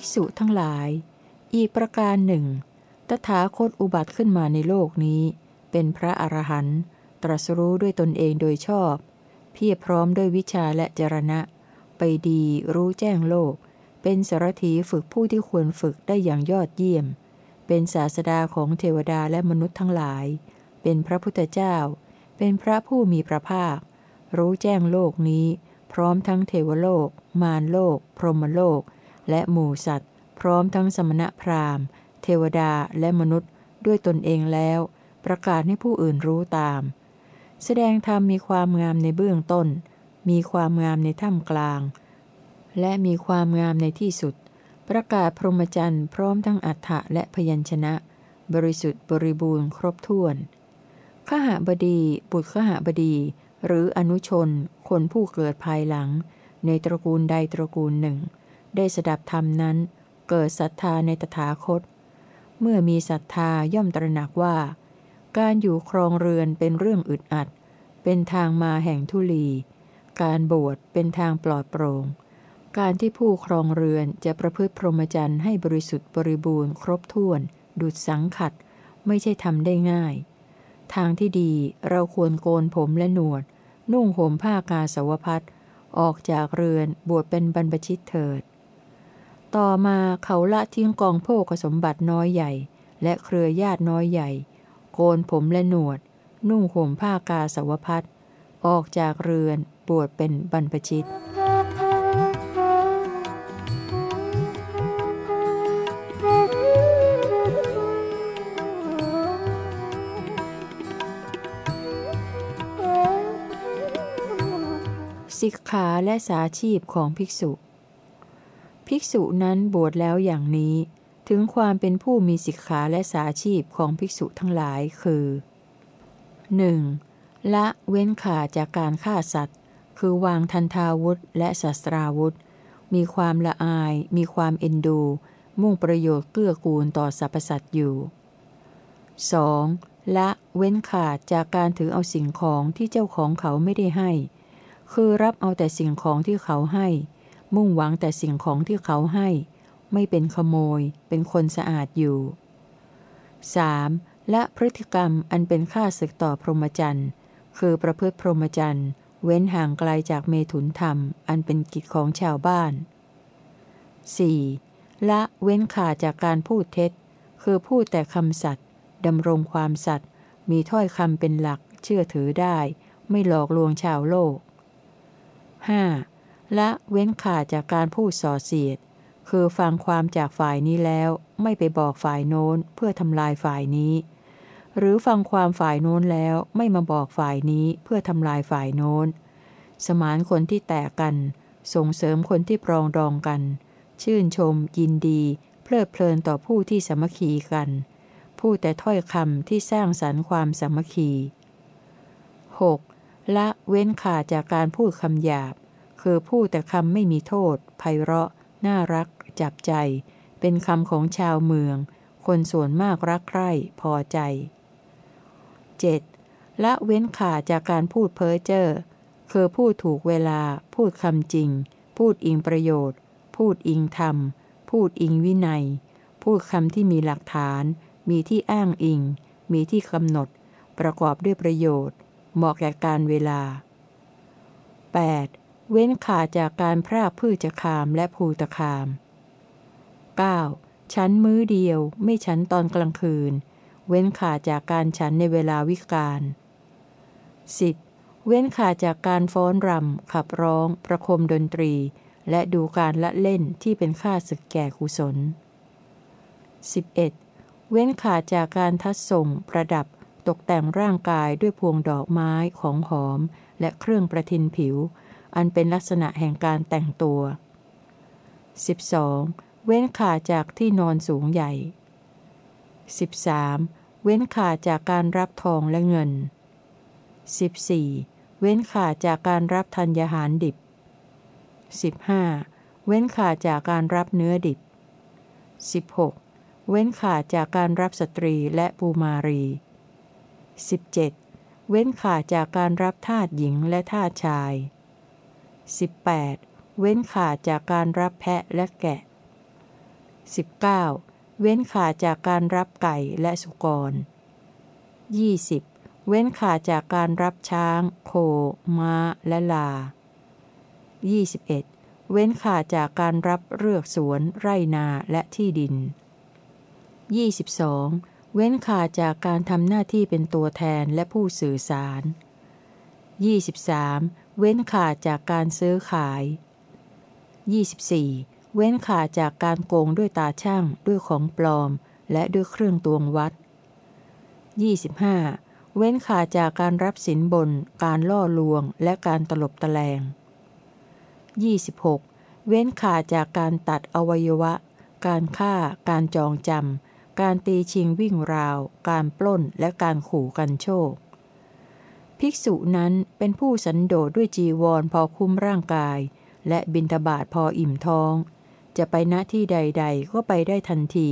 กษุทั้งหลาย อีกประการหนึ่ง ตถาคตอุบัติขึ้นมาในโลกนี้ เป็นพระอรหันต์ตรัสรู้ด้วยตนเองโดยชอบ เพียรพร้อมด้วยวิชาและจรณะ ไปดีรู้แจ้งโลก เป็นสารถีฝึกผู้ที่ควรฝึกได้อย่างยอดเยี่ยม เป็นศาสดาของเทวดาและมนุษย์ทั้งหลาย เป็นพระพุทธเจ้า เป็นพระผู้มีพระภาค รู้แจ้งโลกนี้ พร้อมทั้งเทวโลก มารโลก พรหมโลก และหมู่สัตว์ พร้อมทั้งสมณะพราหมณ์ เทวดาและมนุษย์ด้วยตนเองแล้ว ประกาศให้ผู้อื่นรู้ตาม แสดงธรรมมีความงามในเบื้องต้น มีความงามในท่ามกลาง และมีความงามในที่สุด ประกาศพรหมจรรย์พร้อมทั้งอัฏฐะและพยัญชนะ บริสุทธิ์บริบูรณ์ครบถ้วนขหบดี บุตรขหบดี หรืออนุชน คนผู้เกิดภายหลัง ในตระกูลใดตระกูลหนึ่ง ได้สดับธรรมนั้น เกิดศรัทธาในตถาคต เมื่อมีศรัทธาย่อมตระหนักว่า การอยู่ครองเรือนเป็นเรื่องอึดอัด เป็นทางมาแห่งทุลี การบวชเป็นทางปลอดโปร่ง การที่ผู้ครองเรือนจะประพฤติพรหมจรรย์ให้บริสุทธิ์บริบูรณ์ครบถ้วน ดุดสังขัด ไม่ใช่ทำได้ง่าย ทางที่ดีเราควรโกนผมและหนวด นุ่งห่มผ้ากาสาวพัดออกจากเรือนบวชเป็นบรรพชิตเถิด ต่อมาเขาละทิ้งกองโภคสมบัติน้อยใหญ่ และเครือญาติน้อยใหญ่ โกนผมและหนวด นุ่งห่มผ้ากาสาวพัดออกจากเรือนบวชเป็นบรรพชิตสิกขาและสาชีพของภิกษุ ภิกษุนั้นบวชแล้วอย่างนี้ ถึงความเป็นผู้มีสิกขาและสาชีพของภิกษุทั้งหลายคือ 1. ละเว้นขาจากการฆ่าสัตว์ คือวางทันทาวุธและศัตราวุธ มีความละอาย มีความเอ็นดู มุ่งประโยชน์เกื้อกูลต่อสรรพสัตว์อยู่ 2. ละเว้นขาดจากการถือเอาสิ่งของที่เจ้าของเขาไม่ได้ให้ คือรับเอาแต่สิ่งของที่เขาให้ มุ่งหวังแต่สิ่งของที่เขาให้ ไม่เป็นขโมย เป็นคนสะอาดอยู่ 3. และพฤติกรรมอันเป็นค่าศึกต่อพรหมจรรย์ คือประพฤติพรหมจรรย์ เว้นห่างไกลจากเมถุนธรรม อันเป็นกิจของชาวบ้าน 4. ละเว้นขาดจากการพูดเท็จ คือพูดแต่คำสัตย์ดำรงความสัตย์มีถ้อยคำเป็นหลัก เชื่อถือได้ ไม่หลอกลวงชาวโลก 5. และเว้นขาดจากการพูดส่อเสียด คือฟังความจากฝ่ายนี้แล้วไม่ไปบอกฝ่ายโน้นเพื่อทำลายฝ่ายนี้ หรือฟังความฝ่ายโน้นแล้วไม่มาบอกฝ่ายนี้เพื่อทำลายฝ่ายโน้น สมานคนที่แตกกัน ส่งเสริมคนที่ปรองดองกัน ชื่นชม ยินดี เพลิดเพลินต่อผู้ที่สมัคคีกัน พูดแต่ถ้อยคำที่สร้างสรรค์ความสมัคคี 6. ละเว้นขาดจากการพูดคำหยาบ คือพูดแต่คำไม่มีโทษ ไพเราะ น่ารัก จับใจ เป็นคำของชาวเมือง คนส่วนมากรักใคร่พอใจ 7. ละเว้นขาดจากการพูดเพ้อเจ้อคือพูดถูกเวลา พูดคำจริง พูดอิงประโยชน์ พูดอิงธรรม พูดอิงวินัย พูดคำที่มีหลักฐาน มีที่อ้างอิง มีที่กำหนด ประกอบด้วยประโยชน์ เหมาะแก่การเวลา 8. เว้นขาดจากการพรากพืชจะคามและภูตคาม 9. ชั้นมื้อเดียวไม่ชั้นตอนกลางคืน เว้นขาดจากการฉันในเวลาวิกาล 10. เว้นขาดจากการฟ้อนรำ ขับร้อง ประคมดนตรี และดูการละเล่นที่เป็นค่าศึกแก่กุศล 11. เว้นขาดจากการทัดส่งประดับตกแต่งร่างกายด้วยพวงดอกไม้ของหอมและเครื่องประทินผิว อันเป็นลักษณะแห่งการแต่งตัว 12. เว้นขาดจากที่นอนสูงใหญ่ 13. เว้นขาดจากการรับทองและเงิน 14. เว้นขาดจากการรับธัญญาหารดิบ 15. เว้นขาดจากการรับเนื้อดิบ 16. เว้นขาดจากการรับสตรีและปูมารี 17. เว้นขาดจากการรับทาสหญิงและทาสชาย 18. เว้นขาดจากการรับแพะและแกะ 19. เว้นขาดจากการรับไก่และสุกร 20. เว้นขาดจากการรับช้าง โค ม้า และลา 21. เว้นขาดจากการรับเลือกสวน ไร่นาและที่ดิน 22. เว้นขาดจากการทำหน้าที่เป็นตัวแทนและผู้สื่อสาร 23. เว้นขาดจากการซื้อขาย 24. เว้นขาดจากการโกงด้วยตาช่างด้วยของปลอม และด้วยเครื่องตวงวัด 25. เว้นขาดจากการรับสินบน การล่อลวง และการตลบตะแลง 26. เว้นขาดจากการตัดอวัยวะ การฆ่า การจองจำ การตีชิงวิ่งราว การปล้น และการขู่กันโชค ภิกษุนั้นเป็นผู้สันโดษด้วยจีวรพอคุ้มร่างกาย และบินทบาทพออิ่มท้อง จะไปณที่ใด ๆ ก็ไปได้ทันที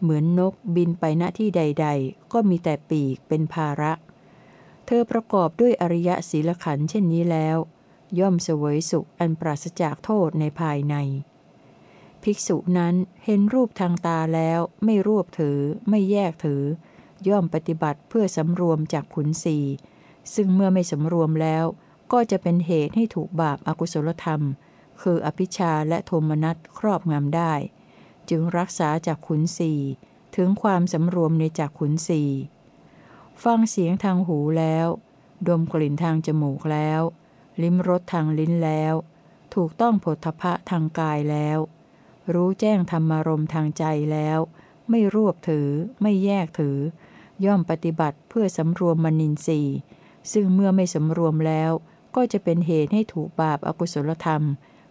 เหมือนนกบินไปณที่ใด ๆ ก็มีแต่ปีกเป็นภาระ เธอประกอบด้วยอริยศีลขันเช่นนี้แล้ว ย่อมเสวยสุขอันปราศจากโทษในภายใน ภิกษุนั้นเห็นรูปทางตาแล้วไม่รวบถือ ไม่แยกถือ ย่อมปฏิบัติเพื่อสำรวมจากขุนสี ซึ่งเมื่อไม่สำรวมแล้ว ก็จะเป็นเหตุให้ถูกบาปอากุศลธรรม คืออภิชาและโทมนัสครอบงำได้ จึงรักษาจากขุนสีถึงความสำรวมในจากขุนสีฟังเสียงทางหูแล้ว ดมกลิ่นทางจมูกแล้ว ลิ้มรสทางลิ้นแล้ว ถูกต้องผลทพะทางกายแล้ว รู้แจ้งธรรมารมทางใจแล้ว ไม่รวบถือ ไม่แยกถือ ย่อมปฏิบัติเพื่อสำรวมมนินทรีย์ ซึ่งเมื่อไม่สำรวมแล้ว ก็จะเป็นเหตุให้ถูกบาปอากุศลธรรม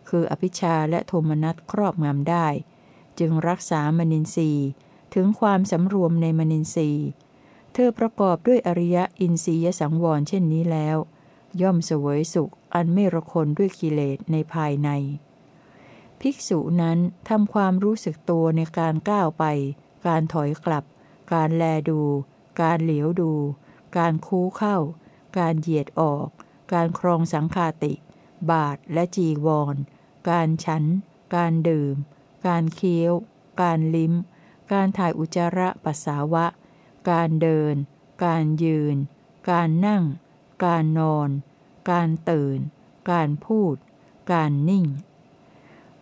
คืออภิชาและโทมนัสครอบงำได้ จึงรักษามนินทรีย์ ถึงความสำรวมในมนินทรีย์ เธอประกอบด้วยอริยอินทรียสังวรเช่นนี้แล้ว ย่อมเสวยสุขอันไม่ระคนด้วยกิเลสในภายใน ภิกษุนั้นทำความรู้สึกตัวในการก้าวไป การถอยกลับ การแลดู การเหลียวดู การคูเข้า การเหยียดออก การครองสังคาติ บาทและจีวร การฉัน การดื่ม การเคี้ยว การลิ้ม การถ่ายอุจจาระปัสสาวะ การเดิน การยืน การนั่ง การนอน การตื่น การพูด การนิ่ง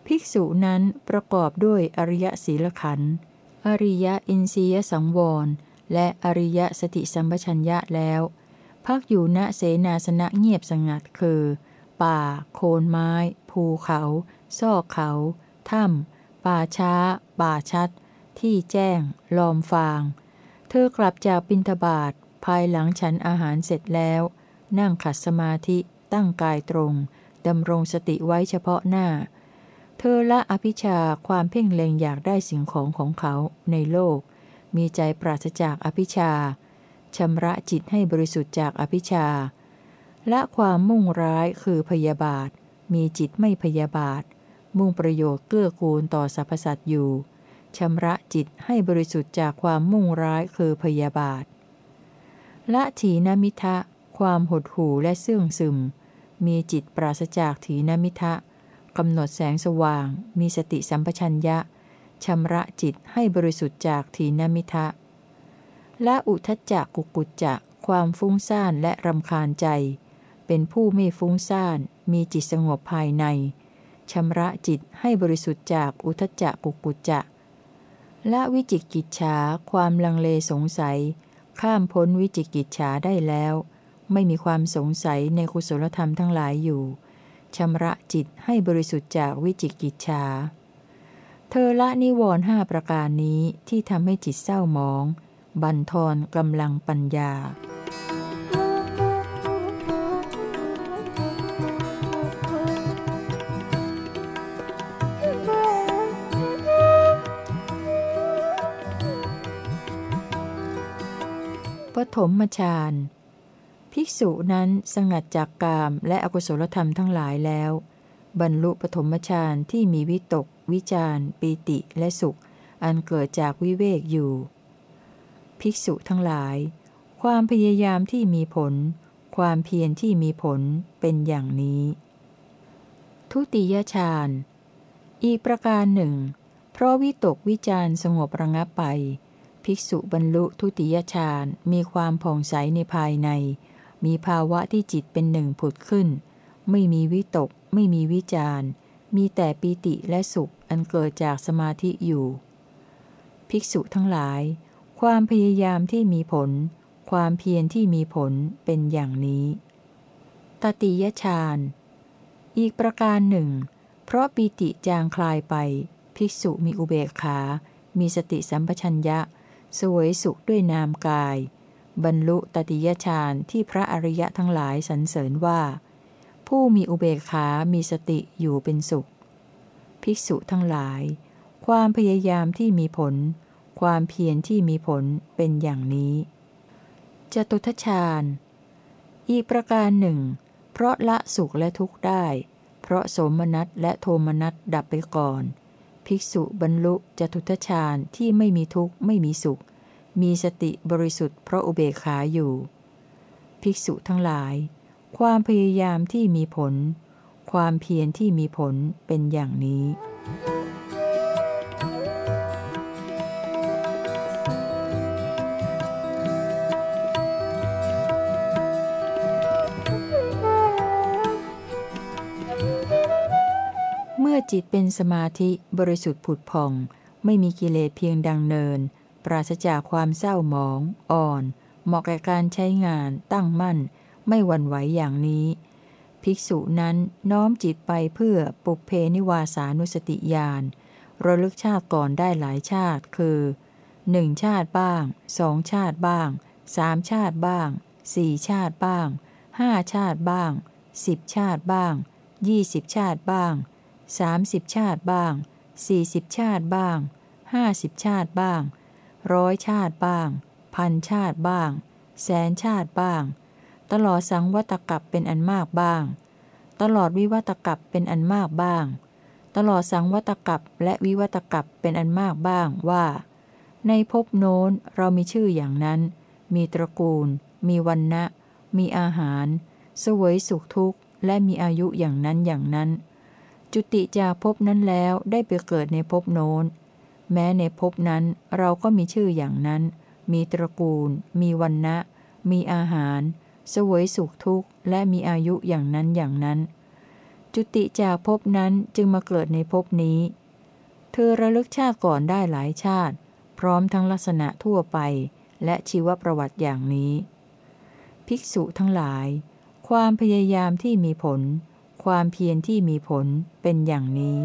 ภิกษุนั้นประกอบด้วยอริยศีลขันธ์อริยอินทรียสังวรและอริยสติสัมปชัญญะแล้ว พักอยู่ณเสนาสนะเงียบสงัดคือ ป่า โคนไม้ ภูเขา ซอกเขา ถ้ำ ป่าช้า ป่าชัด ที่แจ้ง ลอมฟาง เธอกลับจากบินทบาทภายหลังฉันอาหารเสร็จแล้ว นั่งขัดสมาธิ ตั้งกายตรง ดำรงสติไว้เฉพาะหน้า เธอละอภิชาความเพ่งเล็งอยากได้สิ่งของของเขาในโลก มีใจปราศจากอภิชา ชำระจิตให้บริสุทธิ์จากอภิชาและความมุ่งร้ายคือพยาบาท มีจิตไม่พยาบาท มุ่งประโยชน์เกื้อกูลต่อสรรพสัตว์อยู่ชำระจิตให้บริสุทธิ์จากความมุ่งร้ายคือพยาบาทละถีนมิทะ ความหดหู่และเสื่องซึม มีจิตปราศจากถีนมิทะกำหนดแสงสว่าง มีสติสัมปชัญญะชำระจิตให้บริสุทธิ์จากถีนมิทะ ละอุทจักกุกุจจะความฟุ้งซ่านและรำคาญใจ เป็นผู้ไม่ฟุ้งซ่านมีจิตสงบภายในชำระจิตให้บริสุทธิ์จากอุทจักกุกุจจะละวิจิกิจฉาความลังเลสงสัย ข้ามพ้นวิจิกิจฉาได้แล้ว ไม่มีความสงสัยในกุศลธรรมทั้งหลายอยู่ชำระจิตให้บริสุทธิ์จากวิจิกิจชาเธอละนิวรณ์ห้าประการนี้ที่ทำให้จิตเศร้าหมอง บันทอนกำลังปัญญา ปฐมฌานภิกษุนั้นสงัดจากกามและอกุศลธรรมทั้งหลายแล้ว บรรลุปฐมฌานที่มีวิตก วิจารปีติและสุข อันเกิดจากวิเวกอยู่ ภิกษุทั้งหลาย ความพยายามที่มีผล ความเพียรที่มีผลเป็นอย่างนี้ ทุติยฌานอีกประการหนึ่ง เพราะวิตกวิจารสงบระงับไป ภิกษุบรรลุทุติยฌานมีความผ่องใสในภายใน มีภาวะที่จิตเป็นหนึ่งผุดขึ้น ไม่มีวิตก ไม่มีวิจารมีแต่ปีติและสุขอันเกิดจากสมาธิอยู่ ภิกษุทั้งหลาย ความพยายามที่มีผล ความเพียรที่มีผลเป็นอย่างนี้ ตติยฌาน อีกประการหนึ่ง เพราะปีติจางคลายไป ภิกษุมีอุเบกขา มีสติสัมปชัญญะ สวยสุขด้วยนามกาย บรรลุตติยฌานที่พระอริยะทั้งหลายสรรเสริญว่า ผู้มีอุเบกขา มีสติอยู่เป็นสุข ภิกษุทั้งหลาย ความพยายามที่มีผล ความเพียรที่มีผลเป็นอย่างนี้จตุทชาญ อีกประการหนึ่ง เพราะละสุขและทุกข์ได้ เพราะสมนัสและโทมนัสดับไปก่อน ภิกษุบรรลุจตุทชาญที่ไม่มีทุกข์ไม่มีสุข มีสติบริสุทธิ์เพราะอุเบกขาอยู่ ภิกษุทั้งหลาย ความพยายามที่มีผล ความเพียรที่มีผลเป็นอย่างนี้ จิตเป็นสมาธิบริสุทธิ์ผุดผ่อง ไม่มีกิเลสเพียงดังเนิน ปราศจากความเศร้าหมอง อ่อน เหมาะแก่การใช้งานตั้งมั่น ไม่หวั่นไหวอย่างนี้ ภิกษุนั้นน้อมจิตไปเพื่อปุเพนิวาสานุสติญาณระลึกชาติก่อนได้หลายชาติคือหนึ่งชาติบ้างสองชาติบ้างสามชาติบ้างสี่ชาติบ้างห้าชาติบ้างสิบชาติบ้างยี่สิบชาติบ้าง สามสิบชาติบ้างสี่สิบชาติบ้างห้าสิบชาติบ้างร้อยชาติบ้าง พันชาติบ้าง แสนชาติบ้าง ตลอดสังวัตกับเป็นอันมากบ้าง ตลอดวิวัตกับเป็นอันมากบ้าง ตลอดสังวัตกับและวิวัตกับเป็นอันมากบ้างว่า ในภพโน้นเรามีชื่ออย่างนั้น มีตระกูล มีวันนะมีอาหาร สวยสุขทุกข์ และมีอายุอย่างนั้นอย่างนั้น จุติจากภพนั้นแล้วได้ไปเกิดในภพโน้น แม้ในภพนั้นเราก็มีชื่ออย่างนั้น มีตระกูล มีวันนะมีอาหาร สวยสุขทุกข์ และมีอายุอย่างนั้นอย่างนั้น จุติจากภพนั้นจึงมาเกิดในภพนี้ เธอระลึกชาติก่อนได้หลายชาติ พร้อมทั้งลักษณะทั่วไป และชีวประวัติอย่างนี้ ภิกษุทั้งหลาย ความพยายามที่มีผล ความเพียรที่มีผลเป็นอย่างนี้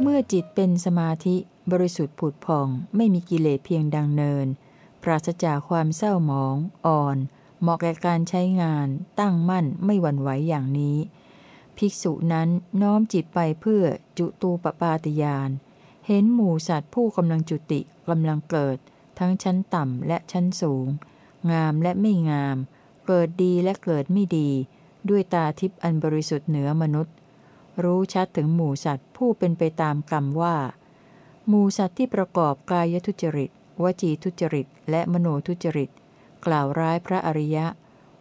เมื่อจิตเป็นสมาธิบริสุทธิ์ผุดผ่องไม่มีกิเลสเพียงดังเนิน ปราศจากความเศร้าหมอง อ่อน เหมาะแก่การใช้งาน ตั้งมั่นไม่หวั่นไหวอย่างนี้ ภิกษุนั้นน้อมจิตไปเพื่อจุตูปปาติยาน เห็นหมู่สัตว์ผู้กำลังจุติกำลังเกิด ทั้งชั้นต่ำและชั้นสูง งามและไม่งาม เกิดดีและเกิดไม่ดี ด้วยตาทิพย์อันบริสุทธิ์เหนือมนุษย์ รู้ชัดถึงหมู่สัตว์ผู้เป็นไปตามกรรมว่า หมู่สัตว์ที่ประกอบกายทุจริต วจีทุจริต และมโนทุจริต กล่าวร้ายพระอริยะ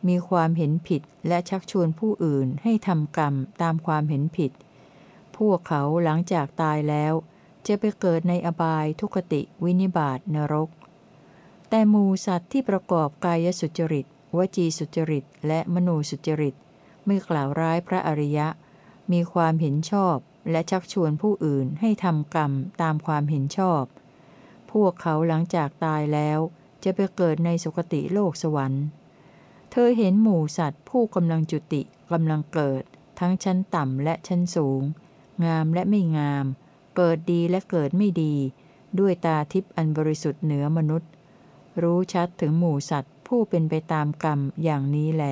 มีความเห็นผิดและชักชวนผู้อื่นให้ทำกรรมตามความเห็นผิด พวกเขาหลังจากตายแล้ว จะไปเกิดในอบายทุคติวินิบาตนรก แต่หมูสัตว์ที่ประกอบกายสุจริต วจีสุจริต และมโนสุจริต ไม่กล่าวร้ายพระอริยะ มีความเห็นชอบและชักชวนผู้อื่นให้ทำกรรมตามความเห็นชอบ พวกเขาหลังจากตายแล้ว จะไปเกิดในสุคติโลกสวรรค์ เธอเห็นหมู่สัตว์ผู้กำลังจุติกำลังเกิด ทั้งชั้นต่ำและชั้นสูง งามและไม่งาม เกิดดีและเกิดไม่ดี ด้วยตาทิพย์อันบริสุทธิ์เหนือมนุษย์ รู้ชัดถึงหมู่สัตว์ผู้เป็นไปตามกรรมอย่างนี้แหล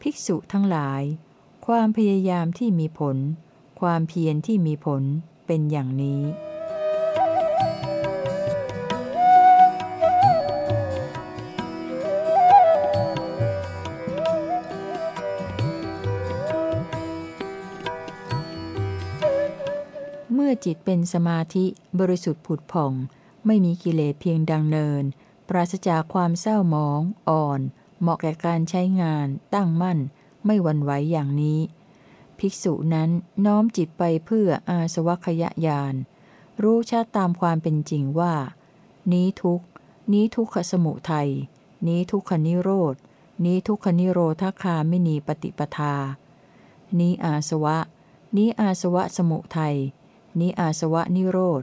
ภิกษุทั้งหลาย ความพยายามที่มีผล ความเพียรที่มีผลเป็นอย่างนี้ จิตเป็นสมาธิบริสุทธิ์ผุดผ่อง ไม่มีกิเลสเพียงดังเนิน ปราศจากความเศร้าหมอง อ่อน เหมาะแก่การใช้งาน ตั้งมั่น ไม่วันไหวอย่างนี้ ภิกษุนั้นน้อมจิตไปเพื่ออาสวัคยญาณรู้ชัดตามความเป็นจริงว่า นี้ทุกนี้ทุกขสมุทัยนี้ทุกขนิโรธนี้ทุกขนิโรธคาไม่นีปฏิปทา นี้อาสวะ นี้อาสวะสมุทัย นี้อาสวะนิโรธ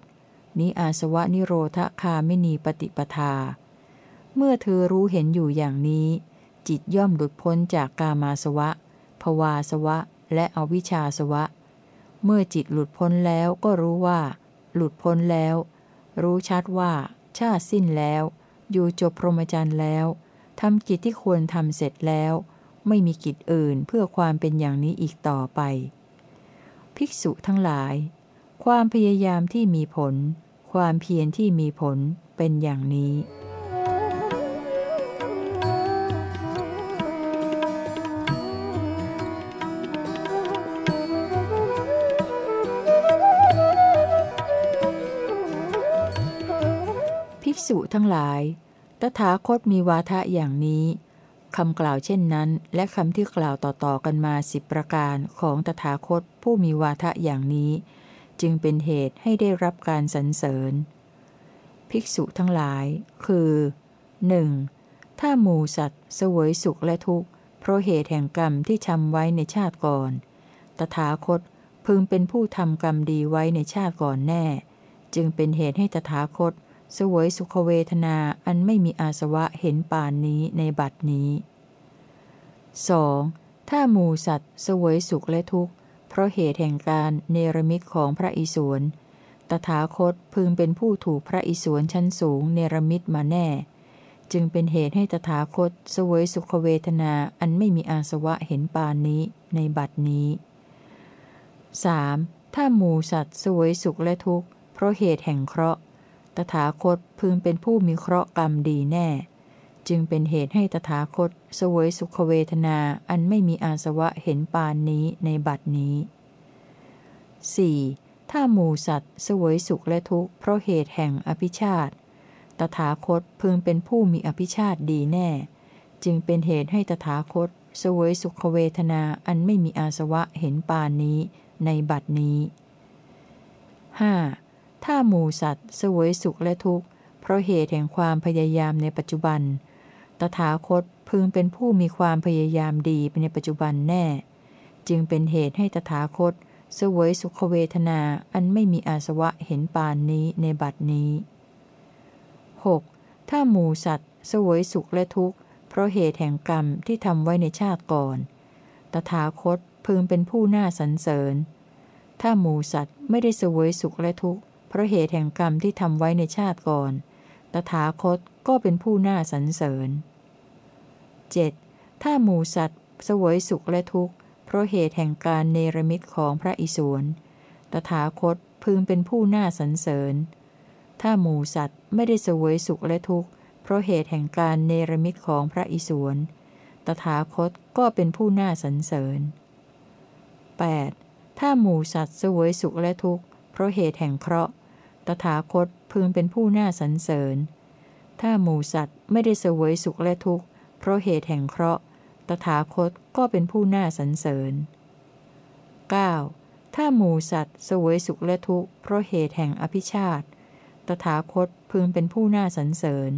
นี้อาสวะนิโรธคาไม่นีปฏิปทา เมื่อเธอรู้เห็นอยู่อย่างนี้ จิตย่อมหลุดพ้นจากกามาสวะ ภวาสวะ และอวิชชาสวะ เมื่อจิตหลุดพ้นแล้วก็รู้ว่า หลุดพ้นแล้ว รู้ชัดว่า ชาติสิ้นแล้ว อยู่จบพรหมจรรย์แล้วทำกิจที่ควรทำเสร็จแล้ว ไม่มีกิจอื่นเพื่อความเป็นอย่างนี้อีกต่อไป ภิกษุทั้งหลาย ความพยายามที่มีผล ความเพียรที่มีผลเป็นอย่างนี้ ภิกษุทั้งหลาย ตถาคตมีวาทะอย่างนี้คำกล่าวเช่นนั้น และคำที่กล่าวต่อๆกันมาสิบประการของตถาคตผู้มีวาทะอย่างนี้ จึงเป็นเหตุให้ได้รับการสรรเสริญ ภิกษุทั้งหลาย คือ 1. ถ้าหมูสัตว์เสวยสุขและทุกข์ เพราะเหตุแห่งกรรมที่ทำไว้ในชาติก่อน ตถาคตพึงเป็นผู้ทำกรรมดีไว้ในชาติก่อนแน่ จึงเป็นเหตุให้ตถาคตสวยสุขเวทนาอันไม่มีอาสวะเห็นป่านนี้ในบัดนี้ 2. ถ้าหมูสัตว์สวยสุขและทุกข์ ราะเหตุแห่งการเนรมิตของพระอิศวรตถาคตพึงเป็นผู้ถูกพระอิศวรชั้นสูงเนรมิตมาแน่ จึงเป็นเหตุให้ตถาคตสวยสุขเวทนาอันไม่มีอาสวะเห็นปานนี้ในบัดนี้ 3. ถ้าหมูสัตว์สวยสุขและทุกข์ เพราะเหตุแห่งเคราะห์ ตถาคตพึงเป็นผู้มีเคราะห์กรรมดีแน่ จึงเป็นเหตุให้ตถาคตสวยสุขเวทนาอันไม่มีอาสวะเห็นปานนี้ในบัดนี้ 4. ถ้าหมูสัตว์สวยสุขและทุกข์เพราะเหตุแห่งอภิชาติ ตถาคตพึงเป็นผู้มีอภิชาติดีแน่ จึงเป็นเหตุให้ตถาคตสวยสุขเวทนาอันไม่มีอาสวะเห็นปานนี้ในบัดนี้ 5. ถ้าหมูสัตว์สวยสุขและทุกข์เพราะเหตุแห่งความพยายามในปัจจุบัน ตถาคตพึงเป็นผู้มีความพยายามดีในปัจจุบันแน่ จึงเป็นเหตุให้ตถาคตสวยสุขเวทนาอันไม่มีอาสวะเห็นปานนี้ในบัดนี้ 6. ถ้าหมูสัตว์สวยสุขและทุกข์ เพราะเหตุแห่งกรรมที่ทำไว้ในชาติก่อน ตถาคตพึงเป็นผู้น่าสรรเสริญ ถ้าหมูสัตว์ไม่ได้สวยสุขและทุกข์ เพราะเหตุแห่งกรรมที่ทำไว้ในชาติก่อน ตถาคตก็เป็นผู้น่าสรรเสริญ 7. ถ้าหมูสัตว์สวยสุขและทุกข์ เพราะเหตุแห่งการเนรมิตของพระอิศวรตถาคตพึงเป็นผู้น่าสรรเสริญ ถ้าหมูสัตว์ไม่ได้สวยสุขและทุกข์ เพราะเหตุแห่งการเนรมิตของพระอิศวรตถาคตก็เป็นผู้น่าสรรเสริญ 8. ถ้าหมูสัตว์สวยสุขและทุกข์ เพราะเหตุแห่งเคราะห์ ตถาคตพึงเป็นผู้น่าสรรเสริญ ถ้าหมูสัตว์ไม่ได้เสวยสุขและทุกข์ เพราะเหตุแห่งเคราะห์ ตถาคตก็เป็นผู้น่าสรรเสริญ 9. ถ้าหมูสัตว์เสวยสุขและทุกข์เพราะเหตุแห่งอภิชาติ ตถาคตพึงเป็นผู้น่าสรรเสริญ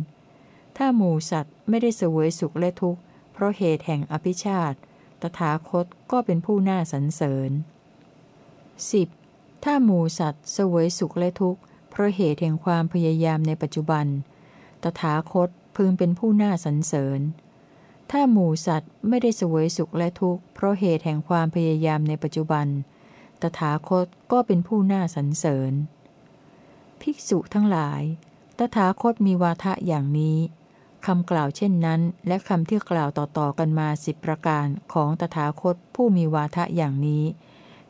ถ้าหมูสัตว์ไม่ได้เสวยสุขและทุกข์ เพราะเหตุแห่งอภิชาติ ตถาคตก็เป็นผู้น่าสรรเสริญ 10. ถ้าหมูสัตว์เสวยสุขและทุกข์ ราะเหตุแห่งความพยายามในปัจจุบัน ตถาคตพึงเป็นผู้น่าสรรเสริญ ถ้าหมูสัตว์ไม่ได้สวยสุขและทุกข์เพราะเหตุแห่งความพยายามในปัจจุบัน ตถาคตก็เป็นผู้น่าสรรเสริญ ภิกษุทั้งหลาย ตถาคตมีวาทะอย่างนี้คำกล่าวเช่นนั้น และคำที่กล่าวต่อๆกันมาสิบประการของตถาคตผู้มีวาทะอย่างนี้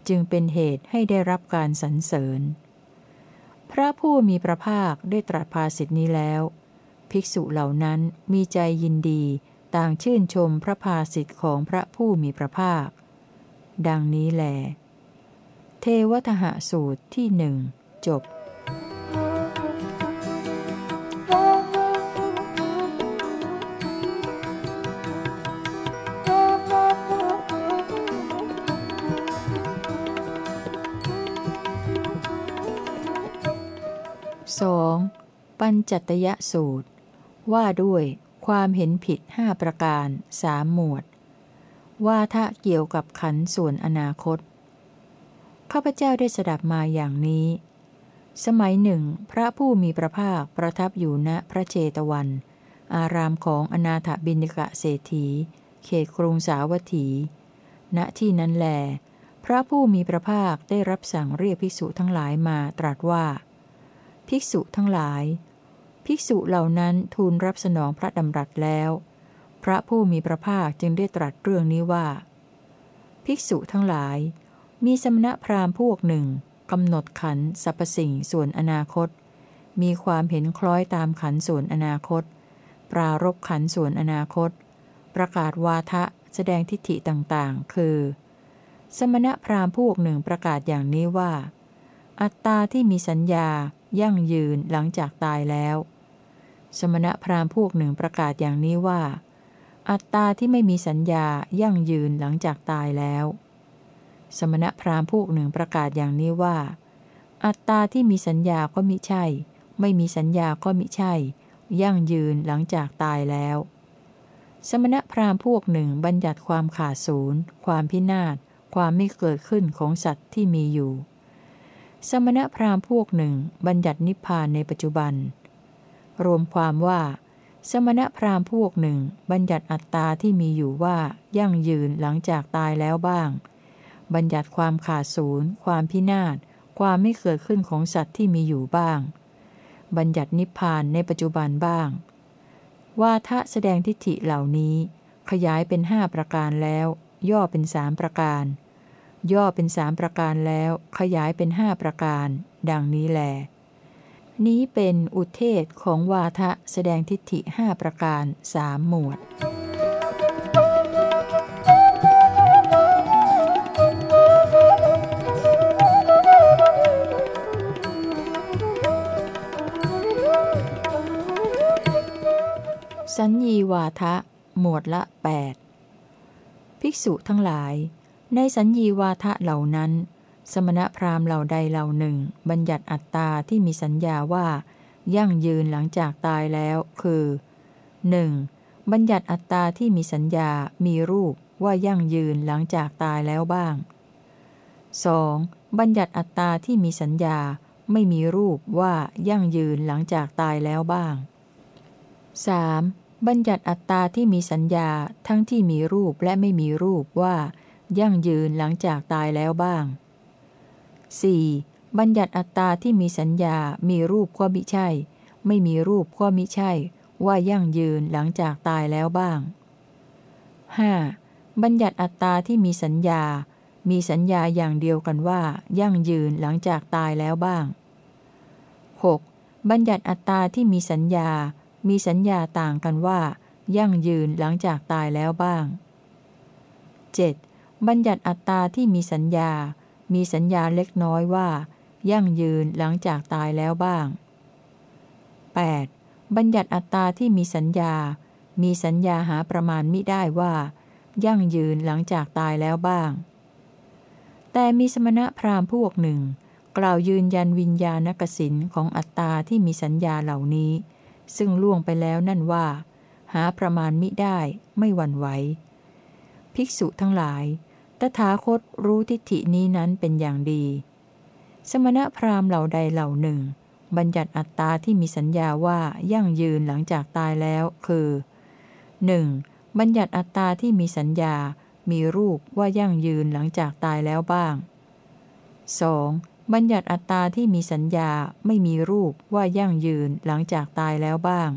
จึงเป็นเหตุให้ได้รับการสรรเสริญ พระผู้มีพระภาคได้ตรัสภาสิทธินี้แล้ว ภิกษุเหล่านั้นมีใจยินดี ต่างชื่นชมพระภาสิทธิ์ของพระผู้มีพระภาค ดังนี้แลเทวทหสูตรที่หนึ่งจบ ปัญจตยสูตร ว่าด้วยความเห็นผิดห้าประการสามหมวด ว่าถ้าเกี่ยวกับขันส่วนอนาคต ข้าพเจ้าได้สดับมาอย่างนี้ สมัยหนึ่ง พระผู้มีพระภาคประทับอยู่ณพระเจตวัน อารามของอนาถบินิกะเศรษฐี เขตกรุงสาวัตถี ณที่นั้นแล พระผู้มีพระภาคได้รับสั่งเรียกภิกษุทั้งหลายมาตรัสว่า ภิกษุทั้งหลาย ภิกษุเหล่านั้นทูลรับสนองพระดำรัสแล้ว พระผู้มีพระภาคจึงได้ตรัสเรื่องนี้ว่า ภิกษุทั้งหลาย มีสมณพราหมณ์พวกหนึ่งกำหนดขันสรรพสิ่งส่วนอนาคต มีความเห็นคล้อยตามขันส่วนอนาคต ปรารบขันส่วนอนาคต ประกาศวาทะแสดงทิฏฐิต่างๆ คือ สมณพราหมณ์พวกหนึ่งประกาศอย่างนี้ว่า อัตตาที่มีสัญญายั่งยืนหลังจากตายแล้ว สมณพราหมณ์พวกหนึ่งประกาศอย่างนี้ว่า อัตตาที่ไม่มีสัญญายั่งยืนหลังจากตายแล้ว สมณพราหมณ์พวกหนึ่งประกาศอย่างนี้ว่า อัตตาที่มีสัญญาก็มิใช่ ไม่มีสัญญาก็มิใช่ ยั่งยืนหลังจากตายแล้ว สมณพราหมณ์พวกหนึ่งบัญญัติความขาดศูนย์ ความพินาศ ความไม่เกิดขึ้นของสัตว์ที่มีอยู่ สมณพราหมณ์พวกหนึ่งบัญญัตินิพพานในปัจจุบัน รวมความว่า สมณพราหมณ์พวกหนึ่ง บัญญัติอัตตาที่มีอยู่ว่ายั่งยืนหลังจากตายแล้วบ้าง บัญญัติความขาดศูนย์ ความพินาศ ความไม่เกิดขึ้นของสัตว์ที่มีอยู่บ้าง บัญญัตินิพพานในปัจจุบันบ้าง ว่าทะแสดงทิฏฐิเหล่านี้ ขยายเป็นห้าประการแล้ว ย่อเป็นสามประการ ย่อเป็นสามประการแล้ว ขยายเป็นห้าประการ ดังนี้แหละ นี้เป็นอุเทศของวาทะแสดงทิฏฐิห้าประการสามหมวด สัญญีวาทะ หมวดละ 8 ภิกษุทั้งหลาย ในสัญญีวาทะเหล่านั้น สมณพราหมณ์เหล่าใดเหล่าหนึ่ง บัญญัติอัตตาที่มีสัญญาว่า ยั่งยืนหลังจากตายแล้ว คือ 1. บัญญัติอัตตาที่มีสัญญา มีรูปว่ายั่งยืนหลังจากตายแล้วบ้าง 2. บัญญัติอัตตาที่มีสัญญา ไม่มีรูปว่ายั่งยืนหลังจากตายแล้วบ้าง 3. บัญญัติอัตตาที่มีสัญญาทั้งที่มีรูปและไม่มีรูปว่า ยั่งยืนหลังจากตายแล้วบ้าง 4. บัญญัติอัตตาที่มีสัญญา มีรูปก็มิใช่ ไม่มีรูปก็มิใช่ ว่ายั่งยืนหลังจากตายแล้วบ้าง 5. บัญญัติอัตตาที่มีสัญญา มีสัญญาอย่างเดียวกันว่า ยั่งยืนหลังจากตายแล้วบ้าง 6. บัญญัติอัตตาที่มีสัญญา มีสัญญาต่างกันว่า ยั่งยืนหลังจากตายแล้วบ้าง 7. บัญญัติอัตตาที่มีสัญญา มีสัญญาเล็กน้อยว่า ยั่งยืนหลังจากตายแล้วบ้าง 8. บัญญัติอัตตาที่มีสัญญา มีสัญญาหาประมาณมิได้ว่า ยั่งยืนหลังจากตายแล้วบ้าง แต่มีสมณะพราหมณ์พวกหนึ่ง กล่าวยืนยันวิญญาณกสินของอัตตาที่มีสัญญาเหล่านี้ ซึ่งล่วงไปแล้วนั่นว่า หาประมาณมิได้ไม่หวั่นไหวภิกษุทั้งหลาย ตถาคตรู้ทิฏฐินี้นั้นเป็นอย่างดี สมณพราหมณ์เหล่าใดเหล่าหนึ่ง บัญญัติอัตตาที่มีสัญญาว่ายั่งยืนหลังจากตายแล้ว คือ 1. บัญญัติอัตตาที่มีสัญญา มีรูปว่ายั่งยืนหลังจากตายแล้วบ้าง 2. บัญญัติอัตตาที่มีสัญญาไม่มีรูปว่ายั่งยืนหลังจากตายแล้วบ้าง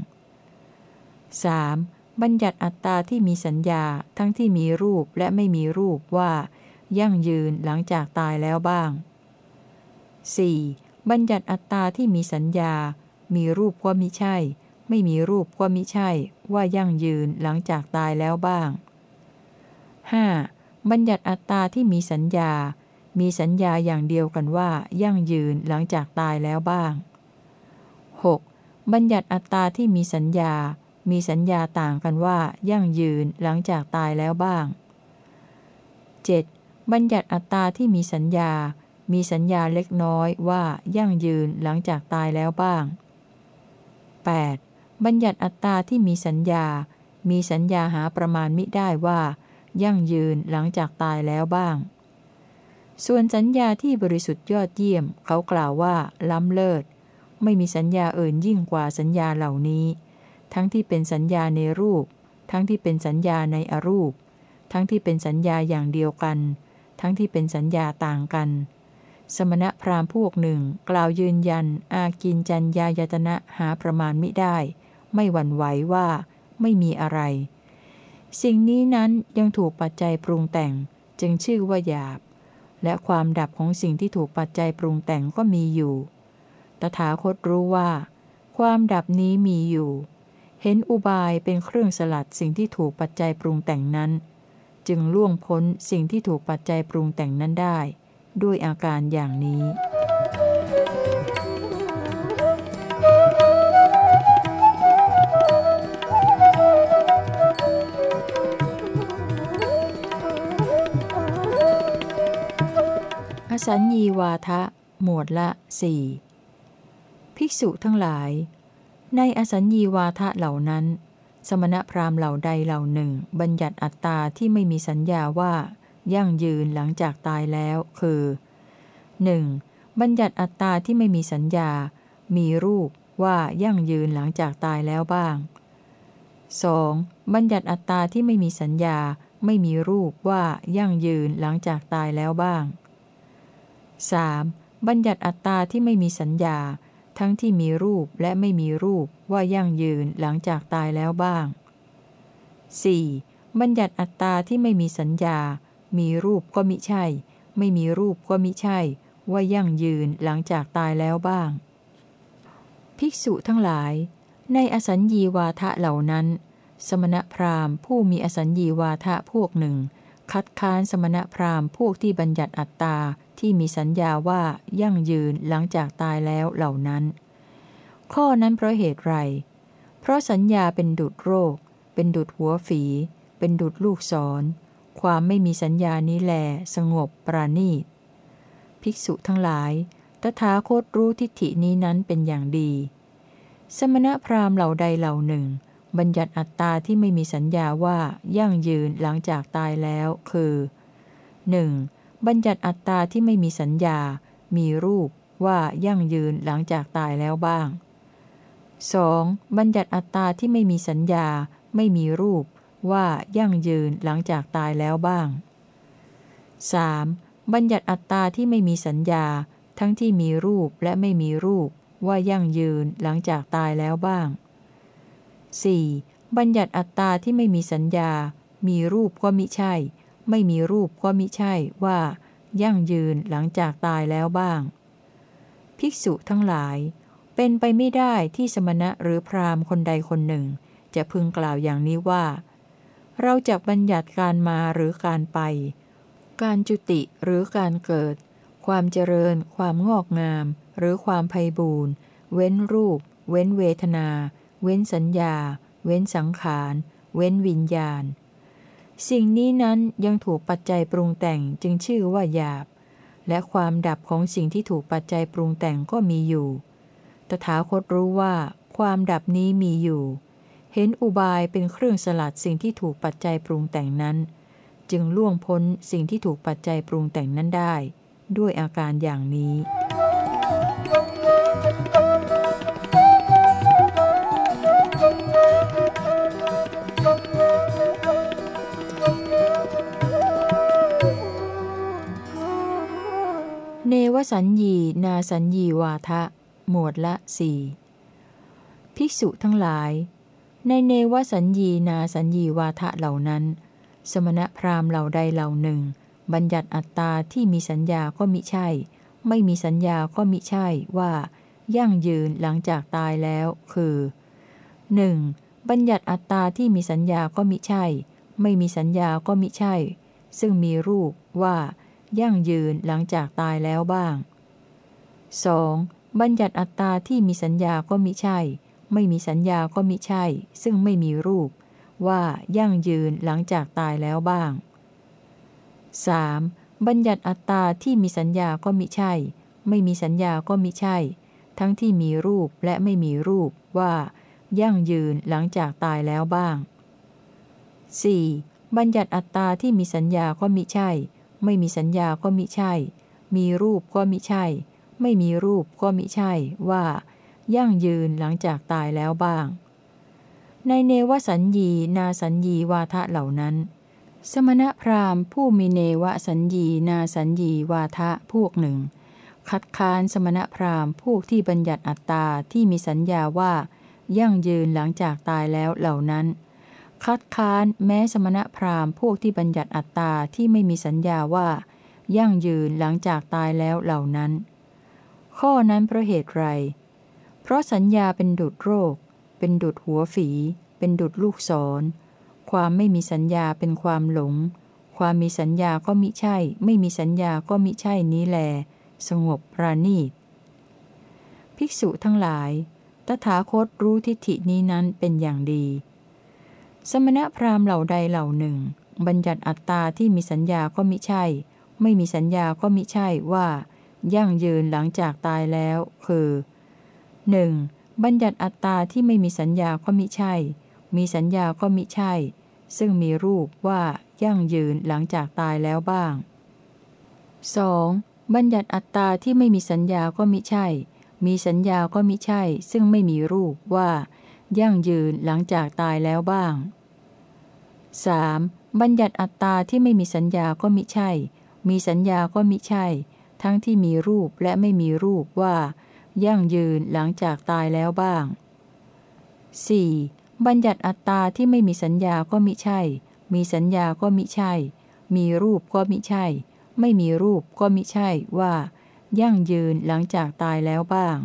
3. บัญญัติอัตตาที่มีสัญญาทั้งที่มีรูปและไม่มีรูปว่า ยั่งยืนหลังจากตายแล้วบ้าง 4. บัญญัติอัตตาที่มีสัญญา มีรูปก็มิใช่ ไม่มีรูปก็มิใช่ ว่ายั่งยืนหลังจากตายแล้วบ้าง 5. บัญญัติอัตตาที่มีสัญญา มีสัญญาอย่างเดียวกันว่า ยั่งยืนหลังจากตายแล้วบ้าง 6. บัญญัติอัตตาที่มีสัญญา มีสัญญาต่างกันว่ายั่งยืนหลังจากตายแล้วบ้าง 7. บัญญัติอัตตาที่มีสัญญา มีสัญญาเล็กน้อยว่ายั่งยืนหลังจากตายแล้วบ้าง 8. บัญญัติอัตตาที่มีสัญญา มีสัญญาหาประมาณมิได้ว่า ยั่งยืนหลังจากตายแล้วบ้าง ส่วนสัญญาที่บริสุทธิ์ยอดเยี่ยม เขากล่าวว่าล้ำเลิศ ไม่มีสัญญาอื่นยิ่งกว่าสัญญาเหล่านี้ ทั้งที่เป็นสัญญาในรูป ทั้งที่เป็นสัญญาในอรูป ทั้งที่เป็นสัญญาอย่างเดียวกัน ทั้งที่เป็นสัญญาต่างกัน สมณพราหมณ์พวกหนึ่ง กล่าวยืนยัน อากินจัญญายตนะหาประมาณมิได้ ไม่หวั่นไหวว่า ไม่มีอะไร สิ่งนี้นั้นยังถูกปัจจัยปรุงแต่ง จึงชื่อว่าหยาบ และความดับของสิ่งที่ถูกปัจจัยปรุงแต่งก็มีอยู่ ตถาคตรู้ว่า ความดับนี้มีอยู่ เห็นอุบายเป็นเครื่องสลัดสิ่งที่ถูกปัจจัยปรุงแต่งนั้น จึงล่วงพ้นสิ่งที่ถูกปัจจัยปรุงแต่งนั้นได้ ด้วยอาการอย่างนี้อสัญญีวาทะ หมวดละสี่ภิกษุทั้งหลาย ในอสัญญีวาทะเหล่านั้น สมณพราหมณ์เหล่าใดเหล่าหนึ่ง บัญญัติอัตตาที่ไม่มีสัญญาว่า ยั่งยืนหลังจากตายแล้ว คือ 1. บัญญัติอัตตาที่ไม่มีสัญญา มีรูปว่ายั่งยืนหลังจากตายแล้วบ้าง 2. บัญญัติอัตตาที่ไม่มีสัญญา ไม่มีรูปว่ายั่งยืนหลังจากตายแล้วบ้าง 3. บัญญัติอัตตาที่ไม่มีสัญญา ทั้งที่มีรูปและไม่มีรูปว่ายั่งยืนหลังจากตายแล้วบ้าง 4. บัญญัติอัตตาที่ไม่มีสัญญา มีรูปก็มิใช่ ไม่มีรูปก็มิใช่ ว่ายั่งยืนหลังจากตายแล้วบ้าง ภิกษุทั้งหลาย ในอสัญญีวาทะเหล่านั้น สมณพราหมณ์ผู้มีอสัญญีวาทะพวกหนึ่ง คัดค้านสมณพราหมณ์พวกที่บัญญัติอัตตา ที่มีสัญญาว่ายั่งยืนหลังจากตายแล้วเหล่านั้น ข้อนั้นเพราะเหตุไร เพราะสัญญาเป็นดุดโรค เป็นดุดหัวฝี เป็นดุดลูกศร ความไม่มีสัญญานี้แล สงบปราณีต ภิกษุทั้งหลาย ตถาคตรู้ทิฏฐินี้นั้นเป็นอย่างดี สมณพราหมณ์เหล่าใดเหล่าหนึ่ง บัญญัติอัตตาที่ไม่มีสัญญาว่ายั่งยืนหลังจากตายแล้ว คือ 1. บัญญัติอัตตาที่ไม่มีสัญญา มีรูปว่ายั่งยืนหลังจากตายแล้วบ้าง 2. บัญญัติอัตตาที่ไม่มีสัญญา ไม่มีรูปว่ายั่งยืนหลังจากตายแล้วบ้าง 3. บัญญัติอัตตาที่ไม่มีสัญญา ทั้งที่มีรูปและไม่มีรูปว่ายั่งยืนหลังจากตายแล้วบ้าง 4. บัญญัติอัตตาที่ไม่มีสัญญา มีรูปก็มิใช่ ไม่มีรูปก็มิใช่ว่า ยั่งยืนหลังจากตายแล้วบ้าง ภิกษุทั้งหลาย เป็นไปไม่ได้ที่สมณะหรือพราหมณ์คนใดคนหนึ่ง จะพึงกล่าวอย่างนี้ว่า เราจะบัญญัติการมาหรือการไป การจุติหรือการเกิด ความเจริญ ความงอกงาม หรือความไพ่บูรณ์เว้นรูป เว้นเวทนา เว้นสัญญา เว้นสังขาร เว้นวิญญาณ สิ่งนี้นั้นยังถูกปัจจัยปรุงแต่งจึงชื่อว่าหยาบ และความดับของสิ่งที่ถูกปัจจัยปรุงแต่งก็มีอยู่ ตถาคตรู้ว่า ความดับนี้มีอยู่ เห็นอุบายเป็นเครื่องสลัดสิ่งที่ถูกปัจจัยปรุงแต่งนั้น จึงล่วงพ้นสิ่งที่ถูกปัจจัยปรุงแต่งนั้นได้ ด้วยอาการอย่างนี้ เนวสัญญีนาสัญญีวาทะ หมวดละสี่ภิกษุทั้งหลาย ในเนวสัญญีนาสัญญีวาทะเหล่านั้น สมณพราหมณ์เหล่าใดเหล่าหนึ่ง บัญญัติอัตตาที่มีสัญญาก็มิใช่ ไม่มีสัญญาก็มิใช่ว่า ยั่งยืนหลังจากตายแล้ว คือ 1. บัญญัติอัตตาที่มีสัญญาก็มิใช่ ไม่มีสัญญาก็มิใช่ ซึ่งมีรูปว่า ยั่งยืนหลังจากตายแล้วบ้าง 2. บัญญัติอัตตาที่มีสัญญาก็มิใช่ ไม่มีสัญญาก็มิใช่ ซึ่งไม่มีรูป ว่ายั่งยืนหลังจากตายแล้วบ้าง 3. บัญญัติอัตตาที่มีสัญญาก็มิใช่ ไม่มีสัญญาก็มิใช่ ทั้งที่มีรูปและไม่มีรูปว่า ยั่งยืนหลังจากตายแล้วบ้าง 4. บัญญัติอัตตาที่มีสัญญาก็มิใช่ ไม่มีสัญญาก็มิใช่ มีรูปก็มิใช่ ไม่มีรูปก็มิใช่ว่า ยั่งยืนหลังจากตายแล้วบ้าง ในเนวสัญญีนาสัญญีวาทะเหล่านั้น สมณพราหมณ์ผู้มีเนวสัญญีนาสัญญีวาทะพวกหนึ่ง คัดค้านสมณพราหมณ์พวกที่บัญญัติอัตตาที่มีสัญญาว่า ยั่งยืนหลังจากตายแล้วเหล่านั้น คัดค้านแม้สมณพราหมณ์พวกที่บัญญัติอัตตาที่ไม่มีสัญญาว่า ยั่งยืนหลังจากตายแล้วเหล่านั้น ข้อนั้นเพราะเหตุไร เพราะสัญญาเป็นดุดโรค เป็นดุดหัวฝี เป็นดุดลูกศร ความไม่มีสัญญาเป็นความหลง ความมีสัญญาก็มิใช่ ไม่มีสัญญาก็มิใช่นี้แล สงบราณีต ภิกษุทั้งหลาย ตถาคตรู้ทิฏฐินี้นั้นเป็นอย่างดี สมณพราหมณ์เหล่าใดเหล่าหนึ่ง บัญญัติอัตตาที่มีสัญญาก็มิใช่ ไม่มีสัญญาก็มิใช่ว่า ยั่งยืนหลังจากตายแล้ว คือ 1. บัญญัติอัตตาที่ไม่มีสัญญาก็มิใช่ มีสัญญาก็มิใช่ ซึ่งมีรูปว่ายั่งยืนหลังจากตายแล้วบ้าง 2. บัญญัติอัตตาที่ไม่มีสัญญาก็มิใช่ มีสัญญาก็มิใช่ ซึ่งไม่มีรูปว่า ยั่งยืนหลังจากตายแล้วบ้าง 3. บัญญัติอัตตาที่ไม่มีสัญญาก็มิใช่ มีสัญญาก็มิใช่ ทั้งที่มีรูปและไม่มีรูปว่า ยั่งยืนหลังจากตายแล้วบ้าง 4. บัญญัติอัตตาที่ไม่มีสัญญาก็มิใช่ มีสัญญาก็มิใช่ มีรูปก็มิใช่ ไม่มีรูปก็มิใช่ว่า ยั่งยืนหลังจากตายแล้วบ้าง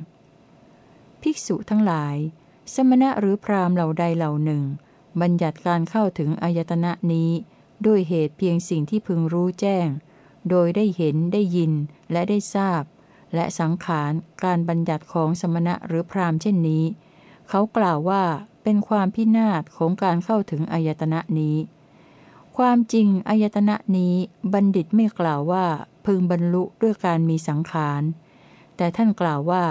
ภิกษุทั้งหลาย สมณะหรือพรามเหล่าใดเหล่าหนึ่ง บัญญัติการเข้าถึงอายตนะนี้ ด้วยเหตุเพียงสิ่งที่พึงรู้แจ้ง โดยได้เห็นได้ยินและได้ทราบ และสังขารการบัญญัติของสมณะหรือพรามเช่นนี้ เขากล่าวว่าเป็นความพินาศของการเข้าถึงอายตนะนี้ ความจริงอายตนะนี้บัณฑิตไม่กล่าวว่าพึงบรรลุด้วยการมีสังขาร แต่ท่านกล่าวว่า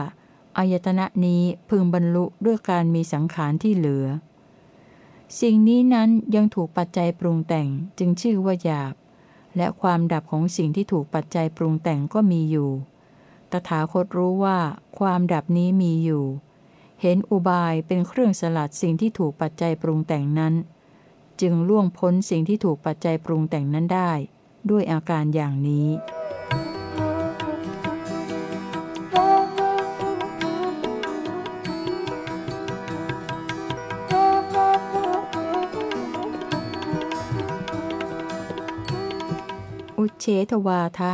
อายตนะนี้พึงบรรลุด้วยการมีสังขารที่เหลือ สิ่งนี้นั้นยังถูกปัจจัยปรุงแต่งจึงชื่อว่าหยาบ และความดับของสิ่งที่ถูกปัจจัยปรุงแต่งก็มีอยู่ ตถาคตรู้ว่าความดับนี้มีอยู่ เห็นอุบายเป็นเครื่องสลัดสิ่งที่ถูกปัจจัยปรุงแต่งนั้น จึงล่วงพ้นสิ่งที่ถูกปัจจัยปรุงแต่งนั้นได้ ด้วยอาการอย่างนี้ อุเฉทวาทะ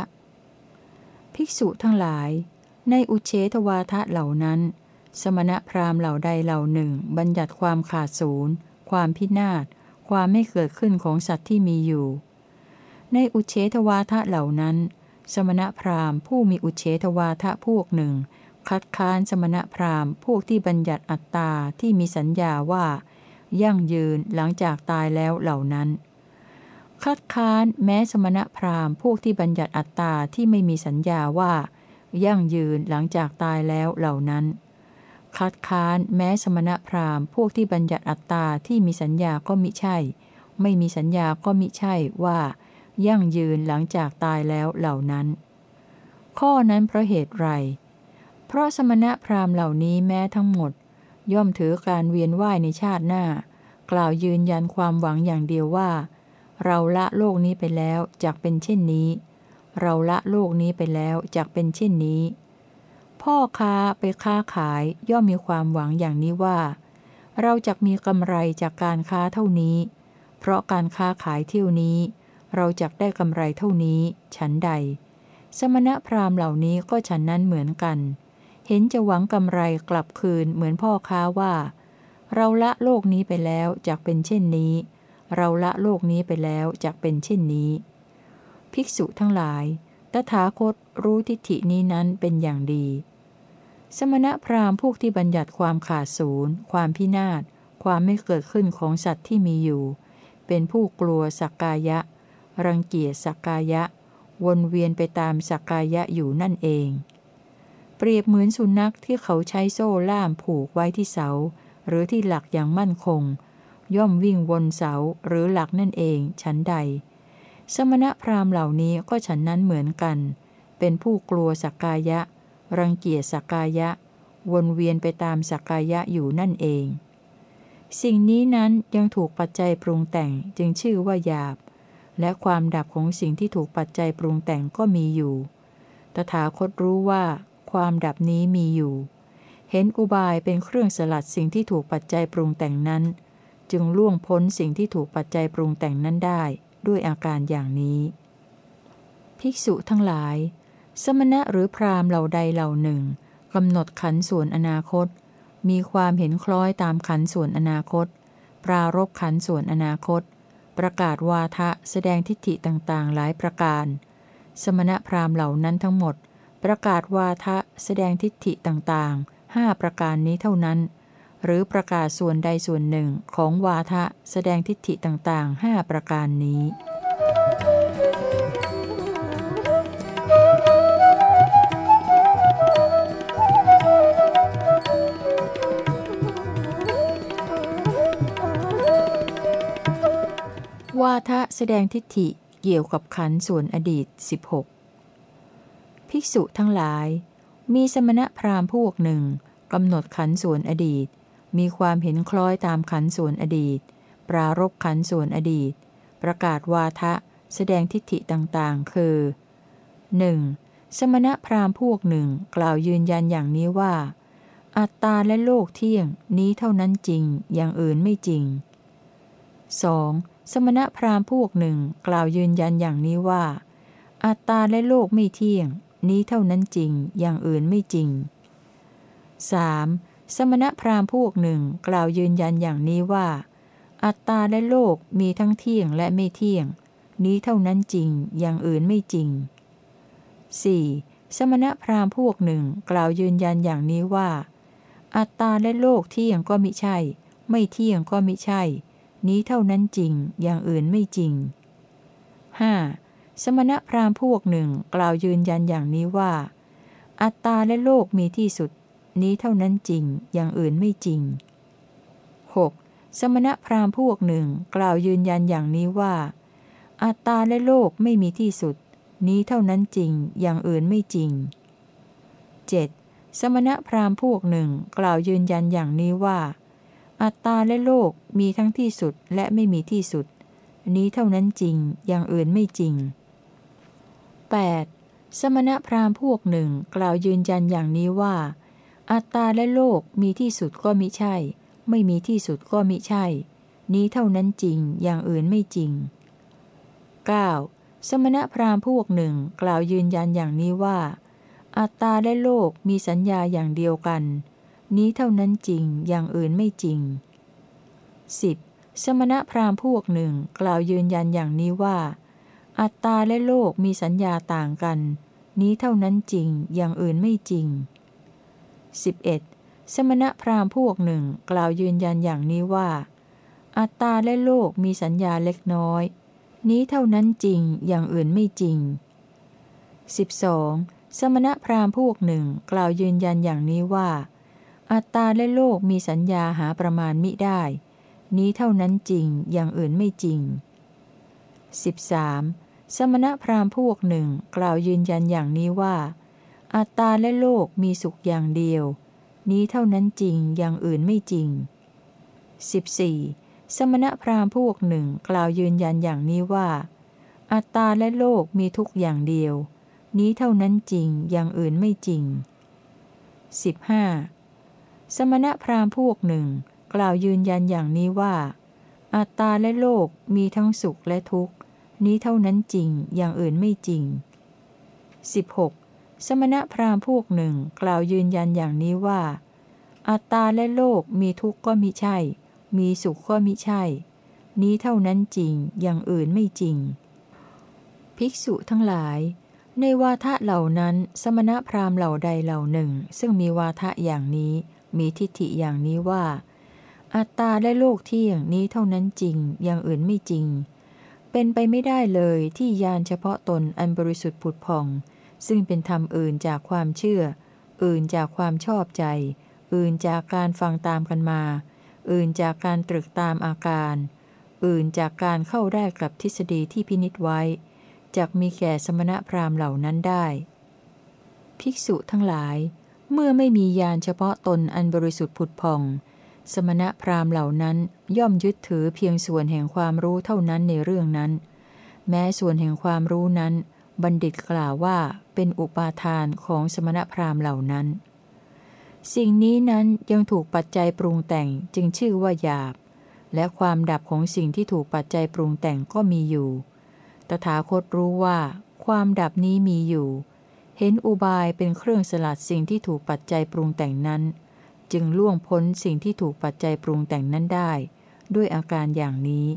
ภิกษุทั้งหลาย ในอุเฉทวาทะเหล่านั้น สมณพราหมณ์เหล่าใดเหล่าหนึ่ง บัญญัติความขาดศูนย์ ความพินาศ ความไม่เกิดขึ้นของสัตว์ที่มีอยู่ ในอุเฉทวาทะเหล่านั้น สมณพราหมณ์ผู้มีอุเฉทวาทะพวกหนึ่ง คัดค้านสมณพราหมณ์พวกที่บัญญัติอัตตาที่มีสัญญาว่า ยั่งยืนหลังจากตายแล้วเหล่านั้น คัดค้านแม้สมณพราหมณ์พวกที่บัญญัติอัตตาที่ไม่มีสัญญาว่า ยั่งยืนหลังจากตายแล้วเหล่านั้น คัดค้านแม้สมณพราหมณ์พวกที่บัญญัติอัตตาที่มีสัญญาก็มิใช่ ไม่มีสัญญาก็มิใช่ว่า ยั่งยืนหลังจากตายแล้วเหล่านั้น ข้อนั้นเพราะเหตุไร เพราะสมณพราหมณ์เหล่านี้แม้ทั้งหมด ย่อมถือการเวียนว่ายในชาติหน้า กล่าวยืนยันความหวังอย่างเดียวว่า เราละโลกนี้ไปแล้วจากเป็นเช่นนี้ เราละโลกนี้ไปแล้วจากเป็นเช่นนี้ พ่อค้าไปค้าขายย่อมมีความหวังอย่างนี้ว่า เราจะมีกำไรจากการค้าเท่านี้ เพราะการค้าขายเที่ยวนี้ เราจะได้กำไรเท่านี้ ฉันใด สมณพราหมณ์เหล่านี้ก็ฉันนั้นเหมือนกัน เห็นจะหวังกำไรกลับคืนเหมือนพ่อค้าว่า เราละโลกนี้ไปแล้วจากเป็นเช่นนี้ เราละโลกนี้ไปแล้วจากเป็นเช่นนี้ ภิกษุทั้งหลาย ตถาคตรู้ทิฏฐินี้นั้นเป็นอย่างดี สมณพราหมณ์พวกที่บัญญัติความขาดศูนย์ ความพินาศ ความไม่เกิดขึ้นของสัตว์ที่มีอยู่ เป็นผู้กลัวสักกายะ รังเกียจสักกายะ วนเวียนไปตามสักกายะอยู่นั่นเอง เปรียบเหมือนสุนัขที่เขาใช้โซ่ล่ามผูกไว้ที่เสา หรือที่หลักอย่างมั่นคง ย่อมวิ่งวนเสาหรือหลักนั่นเองฉันใด สมณพราหมณ์เหล่านี้ก็ฉันนั้นเหมือนกัน เป็นผู้กลัวสักกายะ รังเกียจสักกายะ วนเวียนไปตามสักกายะอยู่นั่นเอง สิ่งนี้นั้นยังถูกปัจจัยปรุงแต่งจึงชื่อว่าหยาบ และความดับของสิ่งที่ถูกปัจจัยปรุงแต่งก็มีอยู่ ตถาคตรู้ว่าความดับนี้มีอยู่ เห็นอุบายเป็นเครื่องสลัดสิ่งที่ถูกปัจจัยปรุงแต่งนั้น จึงล่วงพ้นสิ่งที่ถูกปัจจัยปรุงแต่งนั้นได้ ด้วยอาการอย่างนี้ ภิกษุทั้งหลาย สมณะหรือพราหมณ์เหล่าใดเหล่าหนึ่งกำหนดขันส่วนอนาคต มีความเห็นคล้อยตามขันส่วนอนาคต ปรารบขันส่วนอนาคต ประกาศวาทะแสดงทิฏฐิต่างๆ หลายประการ สมณะพราหมณ์เหล่านั้นทั้งหมด ประกาศวาทะแสดงทิฏฐิต่างๆห้าประการนี้เท่านั้น หรือประกาศส่วนใดส่วนหนึ่งของวาทะแสดงทิฏฐิต่างๆห้าประการนี้ วาทะแสดงทิฏฐิเกี่ยวกับขันส่วนอดีต 16 ภิกษุทั้งหลาย มีสมณพราหมณ์พวกหนึ่งกำหนดขันส่วนอดีต มีความเห็นคล้อยตามขันส่วนอดีต ปรารบขันส่วนอดีต ประกาศวาทะ แสดงทิฏฐิต่างๆ คือ 1. สมณพราหมณ์พวกหนึ่งกล่าวยืนยันอย่างนี้ว่า อัตตาและโลกเที่ยงนี้เท่านั้นจริง อย่างอื่นไม่จริง 2. สมณพราหมณ์พวกหนึ่งกล่าวยืนยันอย่างนี้ว่า อัตตาและโลกไม่เที่ยง นี้เท่านั้นจริง อย่างอื่นไม่จริง 3. สมณพราหมณ์พวกหนึ่งกล่าวยืนยันอย่างนี้ว่า อัตตาและโลกมีทั้งเที่ยงและไม่เที่ยง นี้เท่านั้นจริงอย่างอื่นไม่จริง 4. สมณพราหมณ์พวกหนึ่งกล่าวยืนยันอย่างนี้ว่า อัตตาและโลกเที่ยงก็มิใช่ ไม่เที่ยงก็มิใช่ นี้เท่านั้นจริงอย่างอื่นไม่จริง 5. สมณพราหมณ์พวกหนึ่งกล่าวยืนยันอย่างนี้ว่า อัตตาและโลกมีที่สุด นี้เท่านั้นจริง อย่างอื่นไม่จริง 6. สมณพราหมณ์พวกหนึ่งกล่าวยืนยันอย่างนี้ว่า อัตตาและโลกไม่มีที่สุด นี้เท่านั้นจริง อย่างอื่นไม่จริง 7. สมณพราหมณ์พวกหนึ่งกล่าวยืนยันอย่างนี้ว่า อัตตาและโลกมีทั้งที่สุดและไม่มีที่สุด นี้เท่านั้นจริง อย่างอื่นไม่จริง 8. สมณพราหมณ์พวกหนึ่งกล่าวยืนยันอย่างนี้ว่า อัตตาและโลกมีที่สุดก็มิใช่ ไม่มีที่สุดก็มิใช่ นี้เท่านั้นจริงอย่างอื่นไม่จริง 9. สมณพราหมณ์พวกหนึ่งกล่าวยืนยันอย่างนี้ว่า อัตตาและโลกมีสัญญาอย่างเดียวกัน นี้เท่านั้นจริงอย่างอื่นไม่จริง 10. สมณพราหมณ์พวกหนึ่งกล่าวยืนยันอย่างนี้ว่า อัตตาและโลกมีสัญญาต่างกัน นี้เท่านั้นจริงอย่างอื่นไม่จริง 11. สมณพราหมณ์พวกหนึ่งกล่าวยืนยันอย่างนี้ว่า อัตตาและโลกมีสัญญาเล็กน้อย นี้เท่านั้นจริงอย่างอื่นไม่จริง 12. สมณพราหมณ์พวกหนึ่งกล่าวยืนยันอย่างนี้ว่า อัตตาและโลกมีสัญญาหาประมาณมิได้ นี้เท่านั้นจริงอย่างอื่นไม่จริง 13. สมณพราหมณ์พวกหนึ่งกล่าวยืนยันอย่างนี้ว่า อัตตาและโลกมีสุขอย่างเดียว นี้เท่านั้นจริงอย่างอื่นไม่จริง 14. สมณพราหมณ์พวกหนึ่งกล่าวยืนยันอย่างนี้ว่า อัตตาและโลกมีทุกอย่างเดียว นี้เท่านั้นจริงอย่างอื่นไม่จริง 15. สมณพราหมณ์พวกหนึ่ง กล่าวยืนยันอย่างนี้ว่า อัตตาและโลกมีทั้งสุขและทุกข์ นี้เท่านั้นจริงอย่างอื่นไม่จริง 16. สมณพราหมณ์พวกหนึ่งกล่าวยืนยันอย่างนี้ว่า อัตตาและโลกมีทุกข์ก็มิใช่ มีสุขก็มิใช่ นี้เท่านั้นจริงอย่างอื่นไม่จริง ภิกษุทั้งหลาย ในวาทะเหล่านั้นสมณพราหมณ์เหล่าใดเหล่าหนึ่ง ซึ่งมีวาทะอย่างนี้ มีทิฏฐิอย่างนี้ว่า อัตตาและโลกเที่ยงนี้เท่านั้นจริงอย่างอื่นไม่จริง เป็นไปไม่ได้เลยที่ญาณเฉพาะตนอันบริสุทธิ์ผุดผ่อง ซึ่งเป็นธรรมอื่นจากความเชื่อ อื่นจากความชอบใจ อื่นจากการฟังตามกันมา อื่นจากการตรึกตามอาการ อื่นจากการเข้าได้กับทฤษฎีที่พินิษไว้จากมีแก่สมณพราหมณ์เหล่านั้นได้ ภิกษุทั้งหลาย เมื่อไม่มียานเฉพาะตนอันบริสุทธิ์ผุดพอง สมณพราหมณ์เหล่านั้นย่อมยึดถือเพียงส่วนแห่งความรู้เท่านั้นในเรื่องนั้น แม้ส่วนแห่งความรู้นั้น บัณฑิตกล่าวว่า เป็นอุปาทานของสมณพราหมณ์เหล่านั้น สิ่งนี้นั้นยังถูกปัจจัยปรุงแต่งจึงชื่อว่าหยาบ และความดับของสิ่งที่ถูกปัจจัยปรุงแต่งก็มีอยู่ ตถาคตรู้ว่า ความดับนี้มีอยู่ เห็นอุบายเป็นเครื่องสลัดสิ่งที่ถูกปัจจัยปรุงแต่งนั้น จึงล่วงพ้นสิ่งที่ถูกปัจจัยปรุงแต่งนั้นได้ ด้วยอาการอย่างนี้